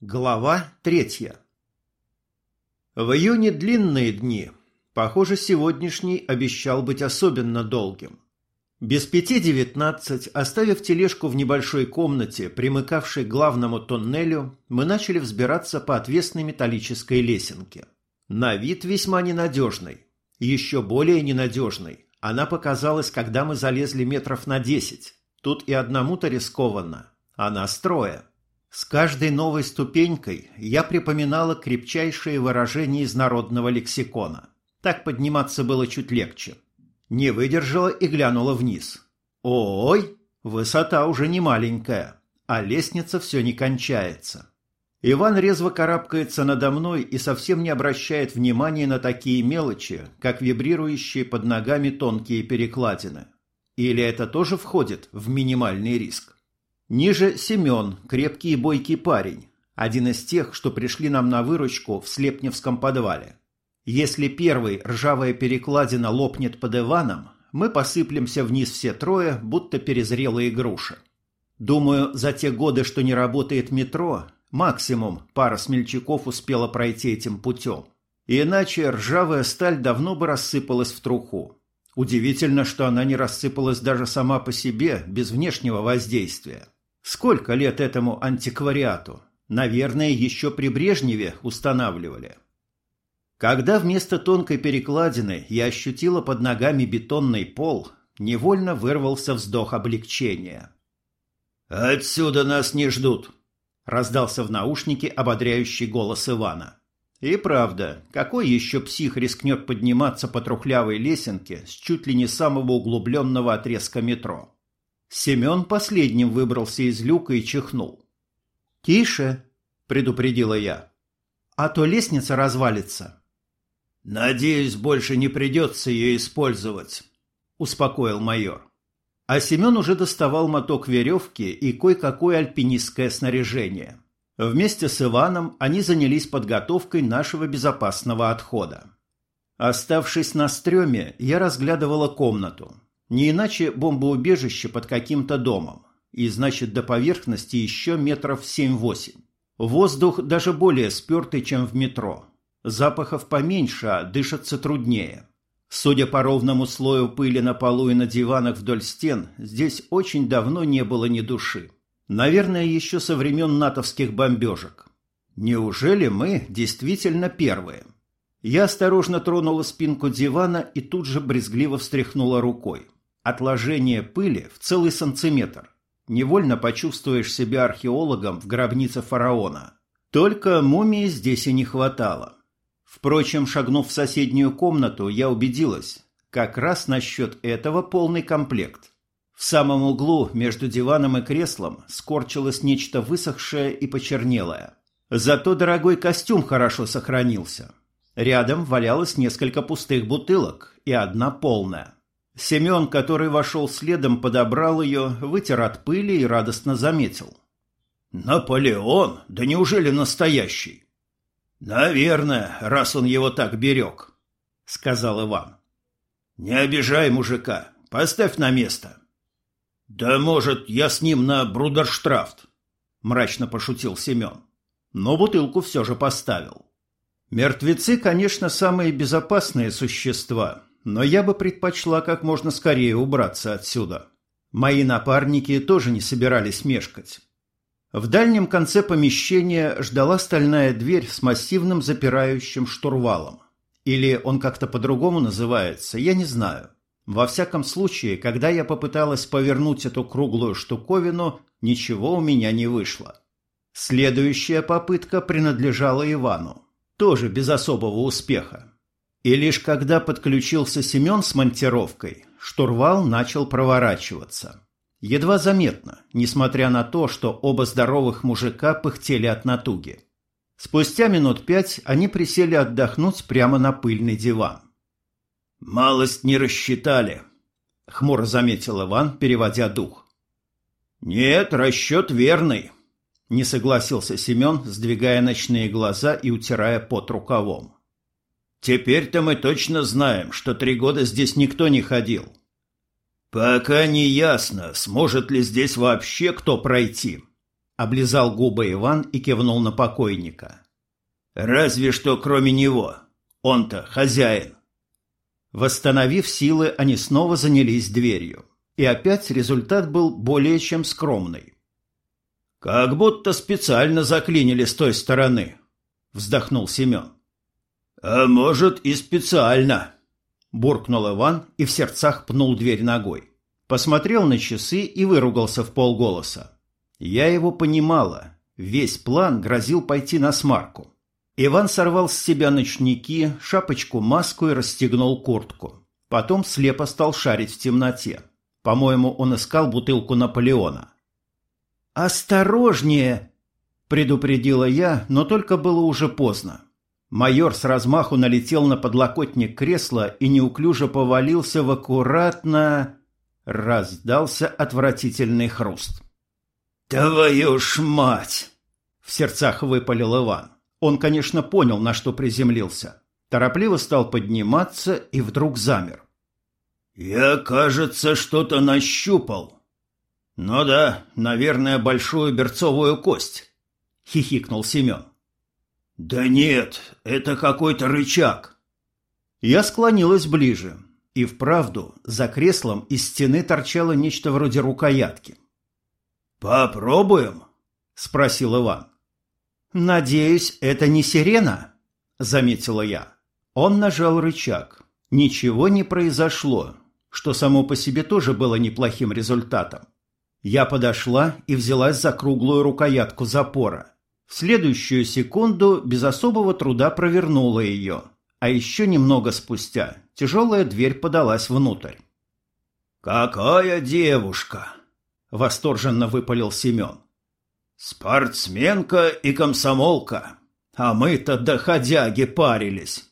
Глава третья В июне длинные дни. Похоже, сегодняшний обещал быть особенно долгим. Без пяти девятнадцать, оставив тележку в небольшой комнате, примыкавшей к главному тоннелю, мы начали взбираться по отвесной металлической лесенке. На вид весьма ненадежной. Еще более ненадежной. Она показалась, когда мы залезли метров на десять. Тут и одному-то рискованно. Она строя. С каждой новой ступенькой я припоминала крепчайшие выражения из народного лексикона. Так подниматься было чуть легче. Не выдержала и глянула вниз. Ой, высота уже не маленькая, а лестница все не кончается. Иван резво карабкается надо мной и совсем не обращает внимания на такие мелочи, как вибрирующие под ногами тонкие перекладины. Или это тоже входит в минимальный риск? Ниже Семен, крепкий и бойкий парень, один из тех, что пришли нам на выручку в Слепневском подвале. Если первый ржавая перекладина лопнет под Иваном, мы посыплемся вниз все трое, будто перезрелые груши. Думаю, за те годы, что не работает метро, максимум пара смельчаков успела пройти этим путем. Иначе ржавая сталь давно бы рассыпалась в труху. Удивительно, что она не рассыпалась даже сама по себе, без внешнего воздействия. Сколько лет этому антиквариату? Наверное, еще при Брежневе устанавливали. Когда вместо тонкой перекладины я ощутила под ногами бетонный пол, невольно вырвался вздох облегчения. «Отсюда нас не ждут!» — раздался в наушнике ободряющий голос Ивана. И правда, какой еще псих рискнет подниматься по трухлявой лесенке с чуть ли не самого углубленного отрезка метро? Семен последним выбрался из люка и чихнул. «Тише!» – предупредила я. «А то лестница развалится». «Надеюсь, больше не придется ее использовать», – успокоил майор. А Семен уже доставал моток веревки и кое-какое альпинистское снаряжение. Вместе с Иваном они занялись подготовкой нашего безопасного отхода. Оставшись на стреме, я разглядывала комнату. Не иначе бомбоубежище под каким-то домом. И значит, до поверхности еще метров семь-восемь. Воздух даже более спертый, чем в метро. Запахов поменьше, а дышаться труднее. Судя по ровному слою пыли на полу и на диванах вдоль стен, здесь очень давно не было ни души. Наверное, еще со времен натовских бомбежек. Неужели мы действительно первые? Я осторожно тронула спинку дивана и тут же брезгливо встряхнула рукой. Отложение пыли в целый сантиметр. Невольно почувствуешь себя археологом в гробнице фараона. Только мумии здесь и не хватало. Впрочем, шагнув в соседнюю комнату, я убедилась, как раз насчет этого полный комплект. В самом углу между диваном и креслом скорчилось нечто высохшее и почернелое. Зато дорогой костюм хорошо сохранился. Рядом валялось несколько пустых бутылок и одна полная. Семен, который вошел следом, подобрал ее, вытер от пыли и радостно заметил. «Наполеон? Да неужели настоящий?» «Наверное, раз он его так берег», — сказал Иван. «Не обижай мужика, поставь на место». «Да, может, я с ним на брудерштрафт», — мрачно пошутил Семен. Но бутылку все же поставил. Мертвецы, конечно, самые безопасные существа, но я бы предпочла как можно скорее убраться отсюда. Мои напарники тоже не собирались мешкать. В дальнем конце помещения ждала стальная дверь с массивным запирающим штурвалом. Или он как-то по-другому называется, я не знаю. Во всяком случае, когда я попыталась повернуть эту круглую штуковину, ничего у меня не вышло. Следующая попытка принадлежала Ивану. Тоже без особого успеха. И лишь когда подключился Семен с монтировкой, штурвал начал проворачиваться. Едва заметно, несмотря на то, что оба здоровых мужика пыхтели от натуги. Спустя минут пять они присели отдохнуть прямо на пыльный диван. «Малость не рассчитали», — хмуро заметил Иван, переводя дух. «Нет, расчет верный», — не согласился Семен, сдвигая ночные глаза и утирая пот рукавом. Теперь-то мы точно знаем, что три года здесь никто не ходил. Пока не ясно, сможет ли здесь вообще кто пройти, Облизал губы Иван и кивнул на покойника. «Разве что кроме него. Он-то хозяин». Восстановив силы, они снова занялись дверью. И опять результат был более чем скромный. «Как будто специально заклинили с той стороны», — вздохнул Семен. «А может, и специально», — буркнул Иван и в сердцах пнул дверь ногой. Посмотрел на часы и выругался в полголоса. Я его понимала. Весь план грозил пойти на смарку. Иван сорвал с себя ночники, шапочку-маску и расстегнул куртку. Потом слепо стал шарить в темноте. По-моему, он искал бутылку Наполеона. «Осторожнее!» – предупредила я, но только было уже поздно. Майор с размаху налетел на подлокотник кресла и неуклюже повалился в аккуратно... Раздался отвратительный хруст. «Твою ж мать!» — в сердцах выпалил Иван. Он, конечно, понял, на что приземлился. Торопливо стал подниматься и вдруг замер. «Я, кажется, что-то нащупал». «Ну да, наверное, большую берцовую кость», — хихикнул Семен. «Да нет, это какой-то рычаг». Я склонилась ближе, и вправду за креслом из стены торчало нечто вроде рукоятки. «Попробуем?» — спросил Иван. «Надеюсь, это не сирена?» — заметила я. Он нажал рычаг. Ничего не произошло, что само по себе тоже было неплохим результатом. Я подошла и взялась за круглую рукоятку запора. В следующую секунду без особого труда провернула ее, а еще немного спустя тяжелая дверь подалась внутрь. «Какая девушка!» — восторженно выпалил Семен. «Спортсменка и комсомолка, а мы-то доходяги парились».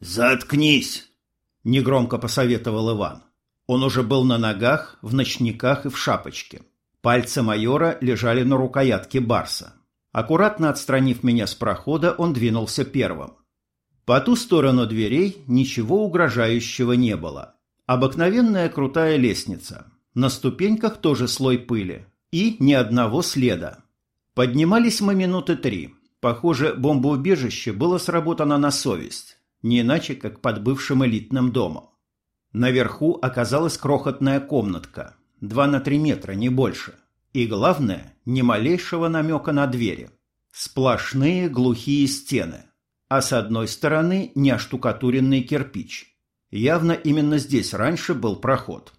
«Заткнись!» — негромко посоветовал Иван. Он уже был на ногах, в ночниках и в шапочке. Пальцы майора лежали на рукоятке барса. Аккуратно отстранив меня с прохода, он двинулся первым. По ту сторону дверей ничего угрожающего не было. Обыкновенная крутая лестница, на ступеньках тоже слой пыли. И ни одного следа. Поднимались мы минуты три. Похоже, бомбоубежище было сработано на совесть. Не иначе, как под бывшим элитным домом. Наверху оказалась крохотная комнатка. Два на три метра, не больше. И главное, ни малейшего намека на двери. Сплошные глухие стены. А с одной стороны неоштукатуренный кирпич. Явно именно здесь раньше был проход.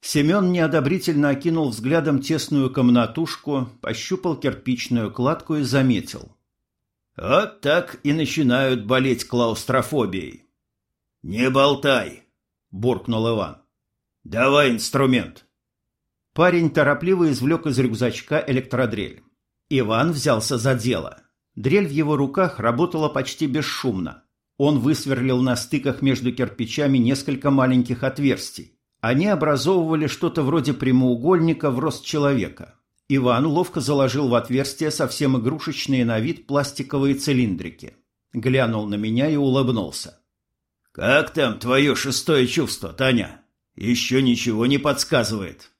Семен неодобрительно окинул взглядом тесную комнатушку, пощупал кирпичную кладку и заметил. «Вот так и начинают болеть клаустрофобией». «Не болтай!» – буркнул Иван. «Давай инструмент». Парень торопливо извлек из рюкзачка электродрель. Иван взялся за дело. Дрель в его руках работала почти бесшумно. Он высверлил на стыках между кирпичами несколько маленьких отверстий. Они образовывали что-то вроде прямоугольника в рост человека. Иван ловко заложил в отверстие совсем игрушечные на вид пластиковые цилиндрики. Глянул на меня и улыбнулся. «Как там твое шестое чувство, Таня? Еще ничего не подсказывает».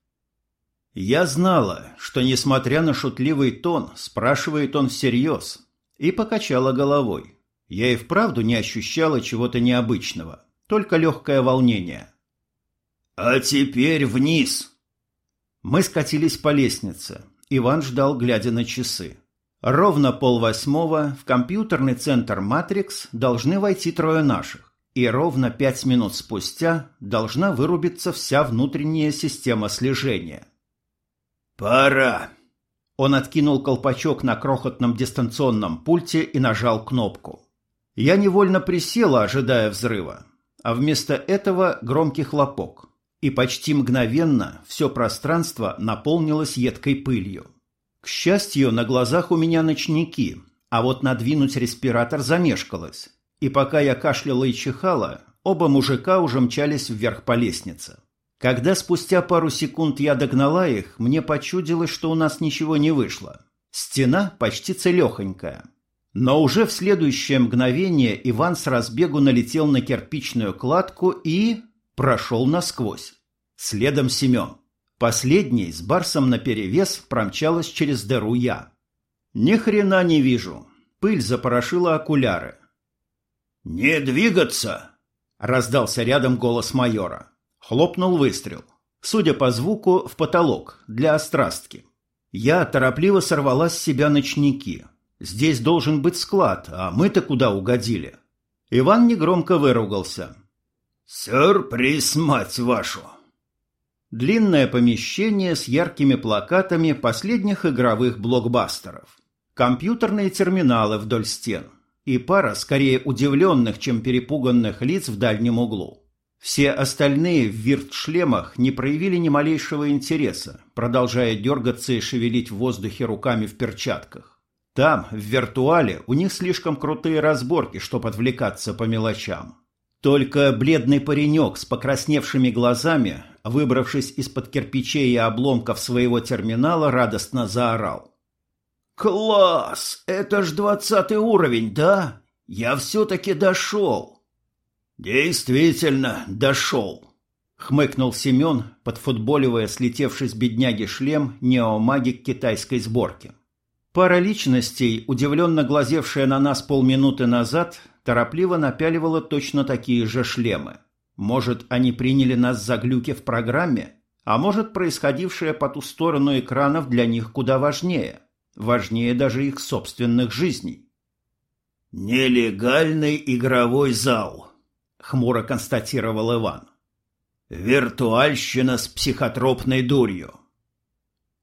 Я знала, что, несмотря на шутливый тон, спрашивает он всерьез, и покачала головой. Я и вправду не ощущала чего-то необычного, только легкое волнение. «А теперь вниз!» Мы скатились по лестнице. Иван ждал, глядя на часы. Ровно полвосьмого в компьютерный центр «Матрикс» должны войти трое наших. И ровно пять минут спустя должна вырубиться вся внутренняя система слежения. «Пора!» Он откинул колпачок на крохотном дистанционном пульте и нажал кнопку. Я невольно присела, ожидая взрыва, а вместо этого громкий хлопок и почти мгновенно все пространство наполнилось едкой пылью. К счастью, на глазах у меня ночники, а вот надвинуть респиратор замешкалось. И пока я кашляла и чихала, оба мужика уже мчались вверх по лестнице. Когда спустя пару секунд я догнала их, мне почудилось, что у нас ничего не вышло. Стена почти целехонькая. Но уже в следующее мгновение Иван с разбегу налетел на кирпичную кладку и прошел насквозь. Следом Семен. Последней с Барсом наперевес промчалась через дыру я. Ни хрена не вижу. Пыль запорошила окуляры. «Не двигаться!» — раздался рядом голос майора. Хлопнул выстрел. Судя по звуку, в потолок, для острастки. Я торопливо сорвала с себя ночники. Здесь должен быть склад, а мы-то куда угодили? Иван негромко выругался. «Сюрприз, мать вашу!» Длинное помещение с яркими плакатами последних игровых блокбастеров. Компьютерные терминалы вдоль стен. И пара скорее удивленных, чем перепуганных лиц в дальнем углу. Все остальные в вирт-шлемах не проявили ни малейшего интереса, продолжая дергаться и шевелить в воздухе руками в перчатках. Там, в виртуале, у них слишком крутые разборки, чтобы отвлекаться по мелочам. Только бледный паренек с покрасневшими глазами, выбравшись из-под кирпичей и обломков своего терминала, радостно заорал. «Класс! Это ж двадцатый уровень, да? Я все-таки дошел!» «Действительно, дошел!» — хмыкнул Семен, подфутболивая слетевший с бедняги шлем неомагик китайской сборки. Пара личностей, удивленно глазевшая на нас полминуты назад, торопливо напяливала точно такие же шлемы. Может, они приняли нас за глюки в программе, а может, происходившее по ту сторону экранов для них куда важнее, важнее даже их собственных жизней. «Нелегальный игровой зал», хмуро констатировал Иван. Виртуальщина с психотропной дурью.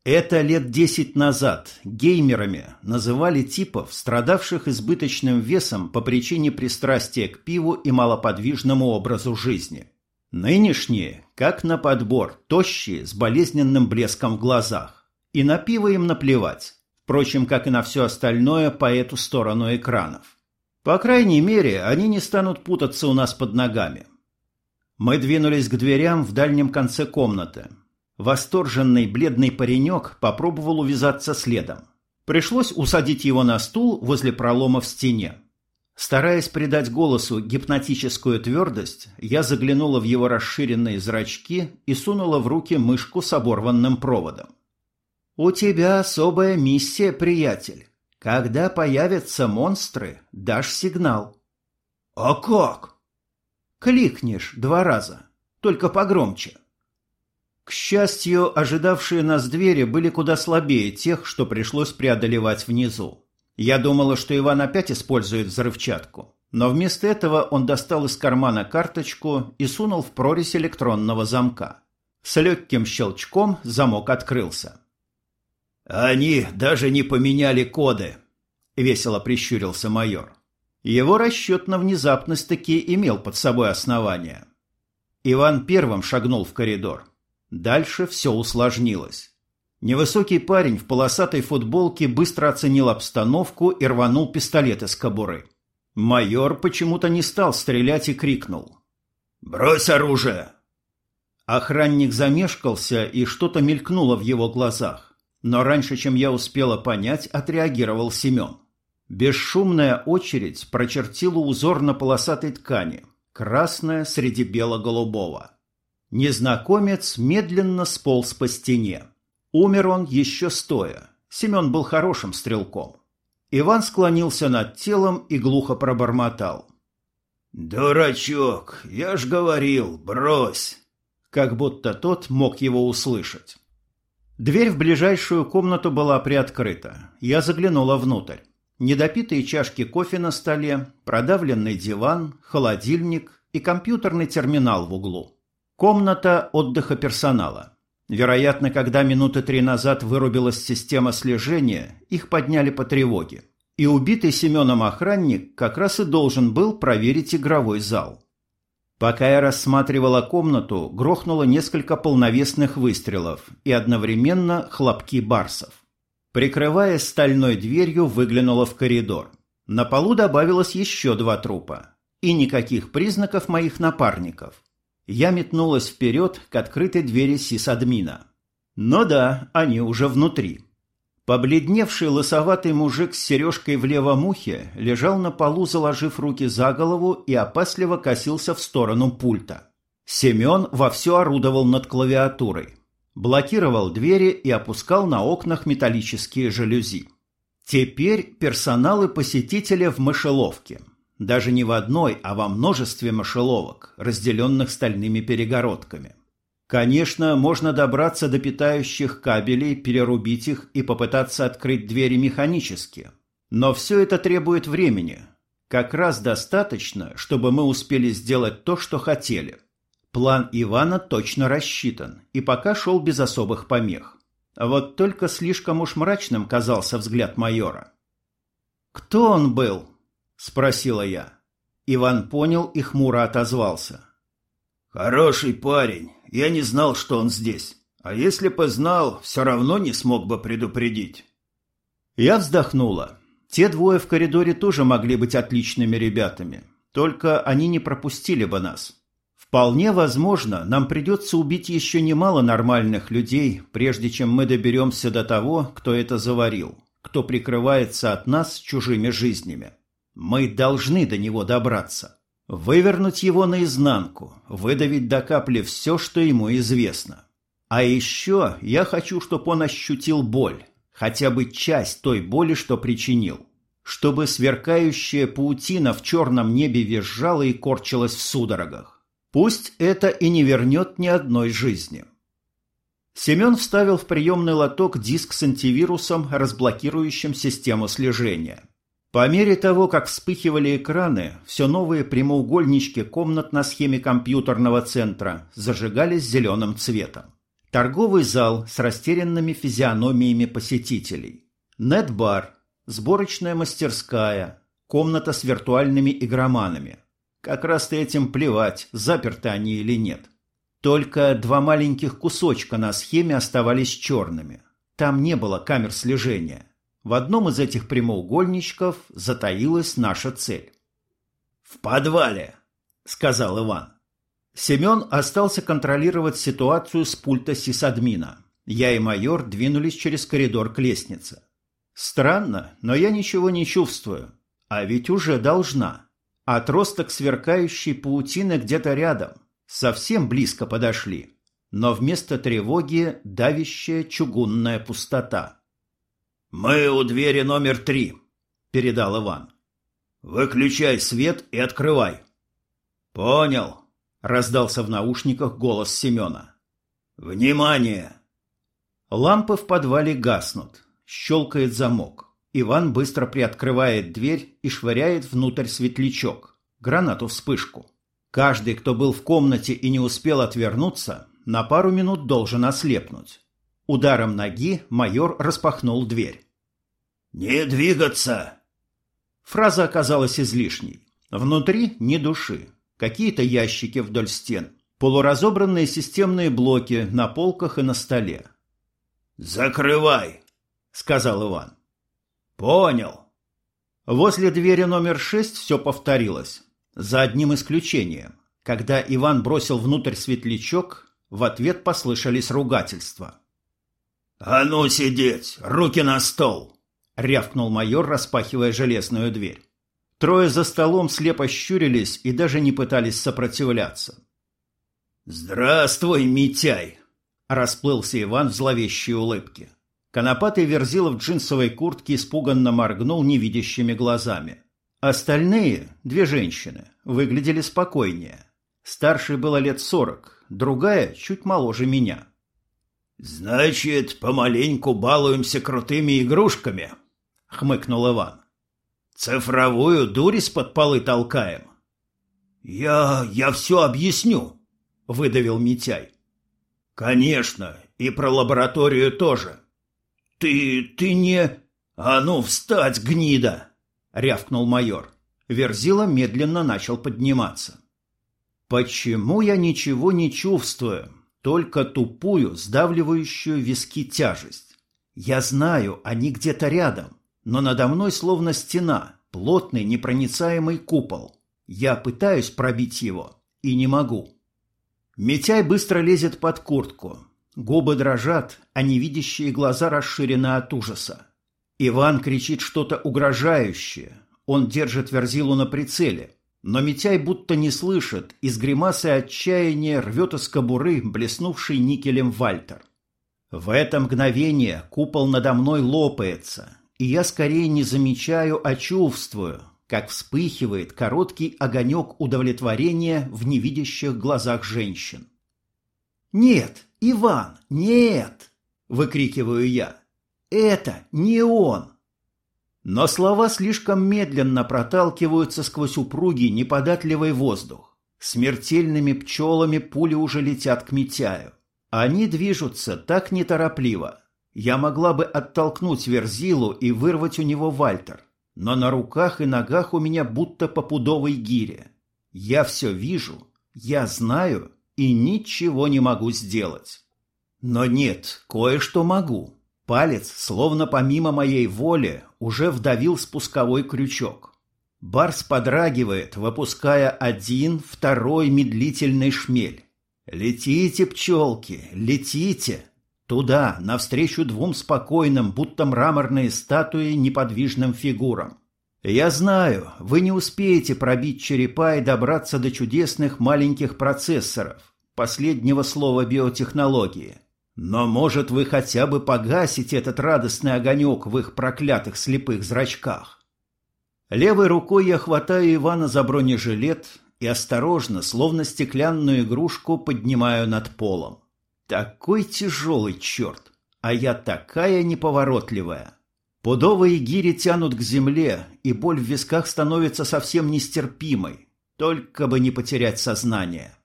Это лет десять назад геймерами называли типов, страдавших избыточным весом по причине пристрастия к пиву и малоподвижному образу жизни. Нынешние, как на подбор, тощие, с болезненным блеском в глазах. И на пиво им наплевать, впрочем, как и на все остальное по эту сторону экранов. По крайней мере, они не станут путаться у нас под ногами. Мы двинулись к дверям в дальнем конце комнаты. Восторженный бледный паренек попробовал увязаться следом. Пришлось усадить его на стул возле пролома в стене. Стараясь придать голосу гипнотическую твердость, я заглянула в его расширенные зрачки и сунула в руки мышку с оборванным проводом. «У тебя особая миссия, приятель. Когда появятся монстры, дашь сигнал. А как? Кликнешь два раза, только погромче. К счастью, ожидавшие нас двери были куда слабее тех, что пришлось преодолевать внизу. Я думала, что Иван опять использует взрывчатку, но вместо этого он достал из кармана карточку и сунул в прорезь электронного замка. С легким щелчком замок открылся. «Они даже не поменяли коды», — весело прищурился майор. Его расчет на внезапность таки имел под собой основание. Иван первым шагнул в коридор. Дальше все усложнилось. Невысокий парень в полосатой футболке быстро оценил обстановку и рванул пистолет из кобуры. Майор почему-то не стал стрелять и крикнул. «Брось оружие!» Охранник замешкался, и что-то мелькнуло в его глазах. Но раньше, чем я успела понять, отреагировал Семен. Бесшумная очередь прочертила узор на полосатой ткани, красная среди бело-голубого. Незнакомец медленно сполз по стене. Умер он еще стоя. Семен был хорошим стрелком. Иван склонился над телом и глухо пробормотал. «Дурачок, я ж говорил, брось!» Как будто тот мог его услышать. Дверь в ближайшую комнату была приоткрыта. Я заглянула внутрь. Недопитые чашки кофе на столе, продавленный диван, холодильник и компьютерный терминал в углу. Комната отдыха персонала. Вероятно, когда минуты три назад вырубилась система слежения, их подняли по тревоге. И убитый Семеном охранник как раз и должен был проверить игровой зал. Пока я рассматривала комнату, грохнуло несколько полновесных выстрелов и одновременно хлопки барсов. Прикрываясь стальной дверью, выглянула в коридор. На полу добавилось еще два трупа. И никаких признаков моих напарников. Я метнулась вперед к открытой двери сисадмина. Но да, они уже внутри. Побледневший лысоватый мужик с сережкой в левом ухе лежал на полу, заложив руки за голову и опасливо косился в сторону пульта. Семен вовсю орудовал над клавиатурой. блокировал двери и опускал на окнах металлические жалюзи. Теперь персонал и посетители в мышеловке. Даже не в одной, а во множестве мышеловок, разделенных стальными перегородками. Конечно, можно добраться до питающих кабелей, перерубить их и попытаться открыть двери механически. Но все это требует времени. Как раз достаточно, чтобы мы успели сделать то, что хотели – План Ивана точно рассчитан и пока шел без особых помех. Вот только слишком уж мрачным казался взгляд майора. «Кто он был?» – спросила я. Иван понял и хмуро отозвался. «Хороший парень. Я не знал, что он здесь. А если бы знал, все равно не смог бы предупредить». Я вздохнула. Те двое в коридоре тоже могли быть отличными ребятами. Только они не пропустили бы нас. Вполне возможно, нам придется убить еще немало нормальных людей, прежде чем мы доберемся до того, кто это заварил, кто прикрывается от нас чужими жизнями. Мы должны до него добраться. Вывернуть его наизнанку, выдавить до капли все, что ему известно. А еще я хочу, чтобы он ощутил боль, хотя бы часть той боли, что причинил. Чтобы сверкающая паутина в черном небе визжала и корчилась в судорогах. Пусть это и не вернет ни одной жизни. Семен вставил в приемный лоток диск с антивирусом, разблокирующим систему слежения. По мере того, как вспыхивали экраны, все новые прямоугольнички комнат на схеме компьютерного центра зажигались зеленым цветом. Торговый зал с растерянными физиономиями посетителей. Нет-бар, сборочная мастерская, комната с виртуальными игроманами – как раз-то этим плевать, заперты они или нет. Только два маленьких кусочка на схеме оставались черными. Там не было камер слежения. В одном из этих прямоугольничков затаилась наша цель. «В подвале», — сказал Иван. Семен остался контролировать ситуацию с пульта сисадмина. Я и майор двинулись через коридор к лестнице. Странно, но я ничего не чувствую. А ведь уже должна. Отросток сверкающей паутины где-то рядом. Совсем близко подошли. Но вместо тревоги давящая чугунная пустота. «Мы у двери номер три», — передал Иван. «Выключай свет и открывай». «Понял», — раздался в наушниках голос Семена. «Внимание!» Лампы в подвале гаснут. Щелкает замок. Иван быстро приоткрывает дверь и швыряет внутрь светлячок, гранату-вспышку. Каждый, кто был в комнате и не успел отвернуться, на пару минут должен ослепнуть. Ударом ноги майор распахнул дверь. «Не двигаться!» Фраза оказалась излишней. Внутри ни души. Какие-то ящики вдоль стен. Полуразобранные системные блоки на полках и на столе. «Закрывай!» — сказал Иван. Понял. Возле двери номер шесть все повторилось. За одним исключением. Когда Иван бросил внутрь светлячок, в ответ послышались ругательства. «А ну сидеть! Руки на стол!» — рявкнул майор, распахивая железную дверь. Трое за столом слепо щурились и даже не пытались сопротивляться. «Здравствуй, Митяй!» — расплылся Иван в зловещей улыбке. Конопатый верзила в джинсовой куртке испуганно моргнул невидящими глазами. Остальные, две женщины, выглядели спокойнее. Старшей было лет сорок, другая чуть моложе меня. «Значит, помаленьку балуемся крутыми игрушками?» — хмыкнул Иван. «Цифровую дурь из-под полы толкаем?» «Я... я все объясню», — выдавил Митяй. «Конечно, и про лабораторию тоже. «Ты... ты не... А ну, встать, гнида!» — рявкнул майор. Верзила медленно начал подниматься. «Почему я ничего не чувствую, только тупую, сдавливающую виски тяжесть? Я знаю, они где-то рядом, но надо мной словно стена, плотный непроницаемый купол. Я пытаюсь пробить его и не могу». Митяй быстро лезет под куртку, Губы дрожат, а невидящие глаза расширены от ужаса. Иван кричит что-то угрожающее. Он держит Верзилу на прицеле. Но Митяй будто не слышит и с гримасой отчаяния рвет из кобуры блеснувший никелем Вальтер. В это мгновение купол надо мной лопается, и я скорее не замечаю, а чувствую, как вспыхивает короткий огонек удовлетворения в невидящих глазах женщин. «Нет, Иван, нет!» — выкрикиваю я. «Это не он!» Но слова слишком медленно проталкиваются сквозь упругий неподатливый воздух. Смертельными пчелами пули уже летят к Митяю. Они движутся так неторопливо. Я могла бы оттолкнуть Верзилу и вырвать у него Вальтер. Но на руках и ногах у меня будто по пудовой гире. Я все вижу, я знаю и ничего не могу сделать. Но нет, кое-что могу. Палец, словно помимо моей воли, уже вдавил спусковой крючок. Барс подрагивает, выпуская один, второй медлительный шмель. «Летите, пчелки, летите!» Туда, навстречу двум спокойным, будто мраморные статуи, неподвижным фигурам. Я знаю, вы не успеете пробить черепа и добраться до чудесных маленьких процессоров, последнего слова биотехнологии. Но, может, вы хотя бы погасите этот радостный огонек в их проклятых слепых зрачках. Левой рукой я хватаю Ивана за бронежилет и осторожно, словно стеклянную игрушку, поднимаю над полом. Такой тяжелый черт, а я такая неповоротливая. Пудовые гири тянут к земле, и боль в висках становится совсем нестерпимой, только бы не потерять сознание.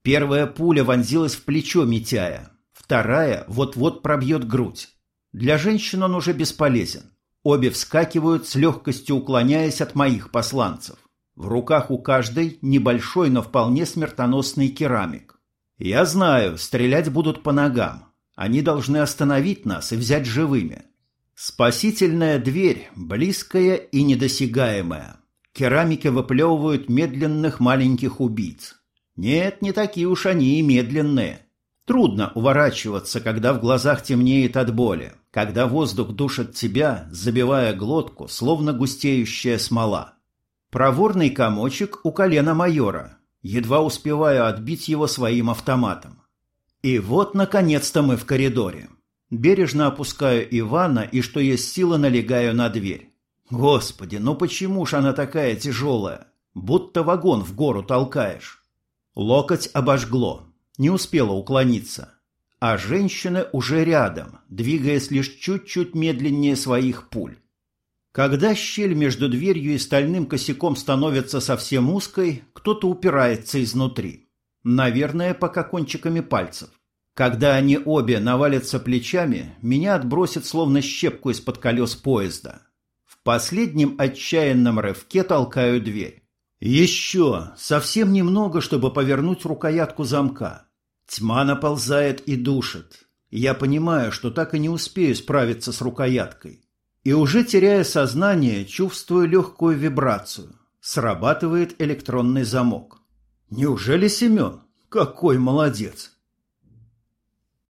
Первая пуля вонзилась в плечо Митяя, вторая вот-вот пробьет грудь. Для женщин он уже бесполезен. Обе вскакивают с легкостью уклоняясь от моих посланцев. В руках у каждой небольшой, но вполне смертоносный керамик. Я знаю, стрелять будут по ногам. Они должны остановить нас и взять живыми. Спасительная дверь, близкая и недосягаемая. Керамики выплевывают медленных маленьких убийц. Нет, не такие уж они и медленные. Трудно уворачиваться, когда в глазах темнеет от боли, когда воздух душит тебя, забивая глотку, словно густеющая смола. Проворный комочек у колена майора, едва успеваю отбить его своим автоматом. И вот, наконец-то, мы в коридоре. Бережно опускаю Ивана и, что есть сила, налегаю на дверь. Господи, ну почему ж она такая тяжелая? Будто вагон в гору толкаешь. Локоть обожгло. Не успела уклониться. А женщины уже рядом, двигаясь лишь чуть-чуть медленнее своих пуль. Когда щель между дверью и стальным косяком становится совсем узкой, кто-то упирается изнутри. Наверное, пока кончиками пальцев. Когда они обе навалятся плечами, меня отбросит словно щепку из-под колес поезда. В последнем отчаянном рывке толкаю дверь. Еще, совсем немного, чтобы повернуть рукоятку замка. Тьма наползает и душит. Я понимаю, что так и не успею справиться с рукояткой. И уже теряя сознание, чувствую легкую вибрацию. Срабатывает электронный замок. Неужели Семен? Какой молодец!